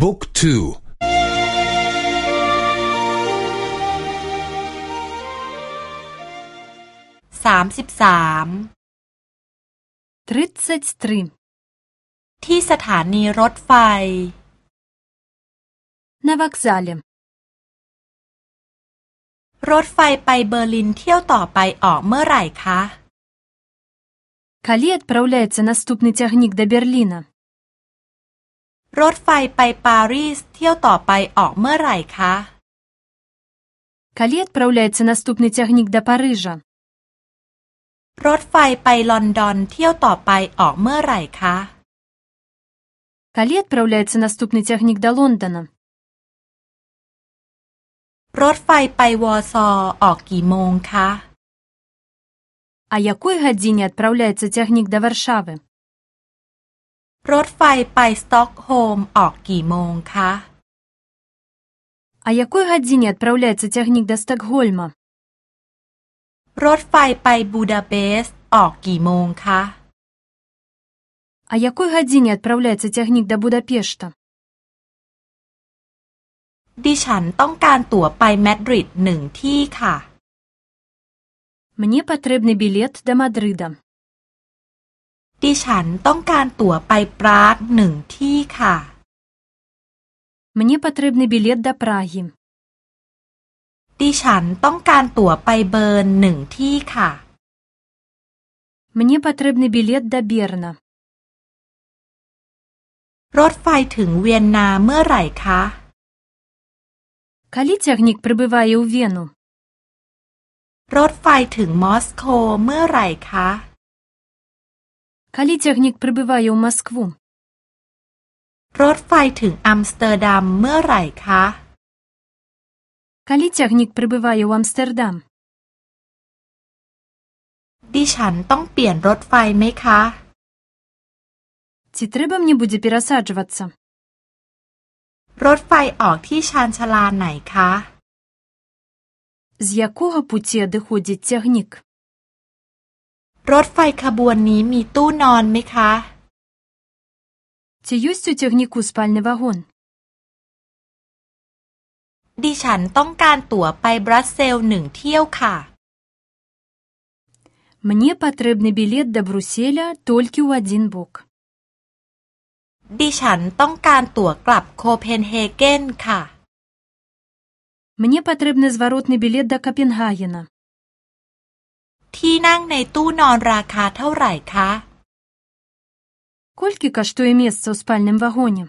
บุ๊กทูสามสิบสามทริสตรีที่สถานีรถไฟนวักซาเลมรถไฟไปเบอร์ลินเที่ยวต่อไปออกเมื่อไหร่คะค а л і а д п р а เลต е ц นัสตุปนิเ ы ц นิกเดเบอร์ลินารถไฟไปปารีสเที่ยวต่อไปออกเมื่อไหร่คะ Коли отправляется наступный тягник до Парижа? รถไฟไปลอนดอนเที่ยวต่อไปออกเมื่อไหร่คะ Коли отправляется наступный тягник до Лондона? รถไฟไปวอร์ซอออกกี่โมงคะ А якой године отправляется тягник до Варшавы? รถไฟไปสต็อกโฮล์มออกกี่โมงคะ А якой гадзіне адпраўляецца цягнік да Стакгольма? รถไฟไปบูดาเปสต์ออกกี่โมงคะ А якой гадзіне адпраўляецца цягнік да Будапешта? ดิฉันต้องการตั๋วไปมาดริดหนึ่งที่ค่ะ Мне патрэбны білет да Мадрыда. ดิฉันต้องการตั๋วไปปรากหนึ่งที่ค่ะ Мне потрібний білет до Праги. ดิฉันต้องการตั๋วไปเบิร์นหนึ่งที่ค่ะ Мне потрібний білет до Берна. รถไฟถึงเวียนนาเมื่อไหร่คะ Коли тягнік прибуває у Вену? รถไฟถึงมอสโกเมื่อไหร่คะ Калі цягнік прыбывае ў Маскву? รถไฟถึงอัมสเตอร์ดัมเมื่อไหร่คะ Калі цягнік прыбывае ў Амстердам? ดิฉันต้องเปลี่ยนรถไฟไหมคะ Ці трэба мне будзе перасаджвацца? รถไฟออกที่ชานชาลาไหนคะ З якога пуці адыходзіць цягнік? รถไฟขบวนนี้มีตู้นอนไหมคะ Чи есть у тягнику спальный вагон? ดิฉันต้องการตั๋วไปบรัสเซลหนึ่งเที่ยวค่ะ Мне потребны билет до Брюсселя только у один бок. ดิฉันต้องการตั๋วกลับโคเปนเฮเกนค่ะ Мне потребны зворотный билет до Копенгагена. ที่นั่งในตู้นอนราคาเท่าไหร่คะ Кольки коштует место в спальном вагоне?